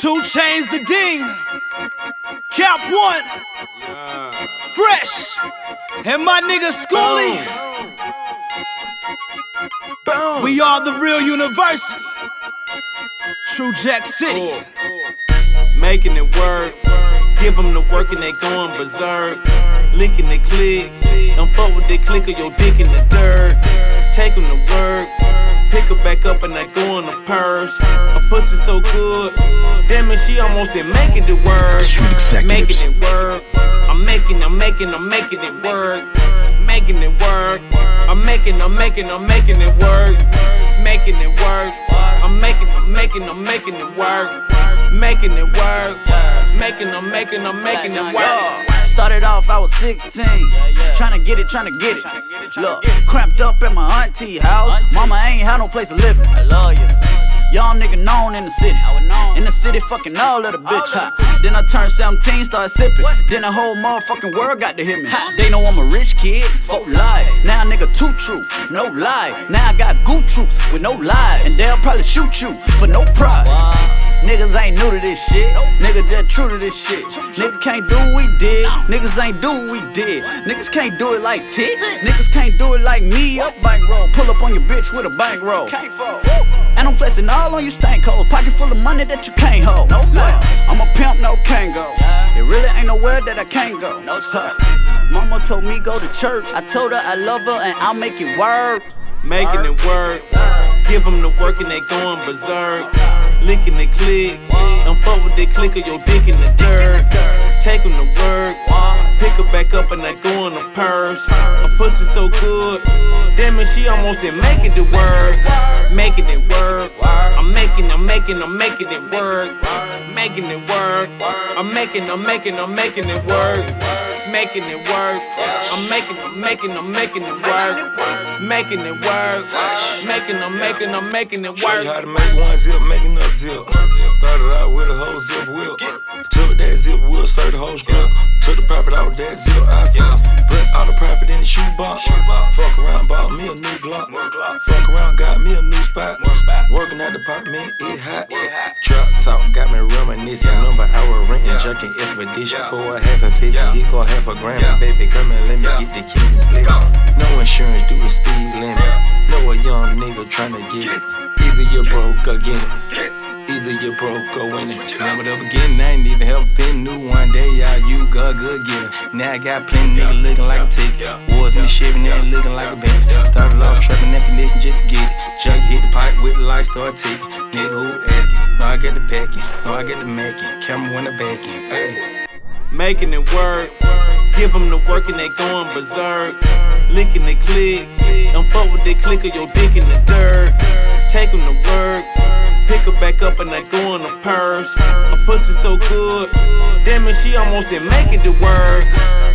2 Chainz the Dean. Cap 1. Fresh. And my nigga Skooly. We are the real university. True Jack City. Making it work. Give them the work and they going berserk. Licking the click. I'm fuck with the click of your dick in the dirt. Take them to work. Pick her back up and I go in the purse. Her pussy so good. Damn it, she almost didn't make it to work. Making it work. I'm making, I'm making, I'm making it work. Making it work. I'm making, I'm making, I'm making it work. Making it work. I'm making, I'm making, I'm making it work. Making it work. Making, I'm making, I'm making it work. Started off, I was 16. Tryna get it, trying tryna get it. Look, cramped up at my auntie house. Mama ain't had no place to live. I love you. Young nigga known in the city. In the city, fucking all of the bitch. Then I turned 17, started sipping. Then the whole motherfucking world got to hit me. They know I'm a rich kid, folk lie. Now nigga too true, no lie. Now I got goof troops with no lies. And they'll probably shoot you for no prize. Niggas ain't new to this shit. Niggas just true to this shit. Niggas can't do what we did. Niggas ain't do what we did. Niggas can't do it like Tick. Niggas can't do it like me. Up bankroll. Pull up on your bitch with a bankroll. Can't fold. And I'm flexing all on you stank hoes. Pocket full of money that you can't hold. No more. I'm a pimp, no Kango. It really ain't nowhere that I can't go. No sir. Mama told me go to church. I told her I love her and I'll make it work. Making it work. Give them the work and they going berserk. Licking the click. I'm fuck with the click of your dick in the dirt. Take them to work. Pick her back up and I go in the purse. Her pussy so good. Damn it, she almost didn't make it to work. Making it work. I'm making, I'm making, I'm making it work. Making it work. I'm making, I'm making, I'm making it work. Making it work. I'm making, I'm making, I'm making it work. Making it work. Making, I'm making, I'm making it Show you how to make one zip, make another zip. Started out with a whole zip wheel. Took that zip wheel, served the whole script. Took the profit out that zip outfit. Put all the profit in the shoebox. Fuck around, bought me a new Glock. Fuck around, got me a new spot. Working at the apartment, it hot. Trap talk got me reminiscing. Remember I was renting, junking expedition for a half a fifty. He go half a grand. Baby, come and let me get the keys and slip. No insurance, do the speed limit. Know a young nigga tryna get it. Either you broke or get it. Either you broke or win it. Remember the beginning, I ain't even have a pen. New one day, y'all, you got good getting. Now I got plenty nigga looking like a ticket. Was in the Chevy, now looking like a band. Started off trapping that condition just to get it. Jug hit the pipe with the light, start ticking. Nigga who asking? No, I get the packing. No, I get the making. Camera when the backing. Hey. making it work. Give them the work and they going berserk. Licking the click. I'm fuck with the click of your dick in the dirt. Take them to work. Pick her back up and I go in the purse. Her pussy so good. Damn it, she almost didn't make it to work.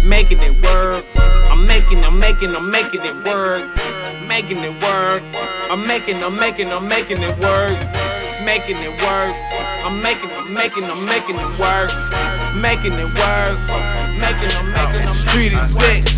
Making it work. I'm making, I'm making, I'm making it work. Making it work. I'm making, I'm making, I'm making it work. Making it work. I'm making, I'm making, I'm making it work. Making it work. Making, I'm making, I'm Street making it work. execs.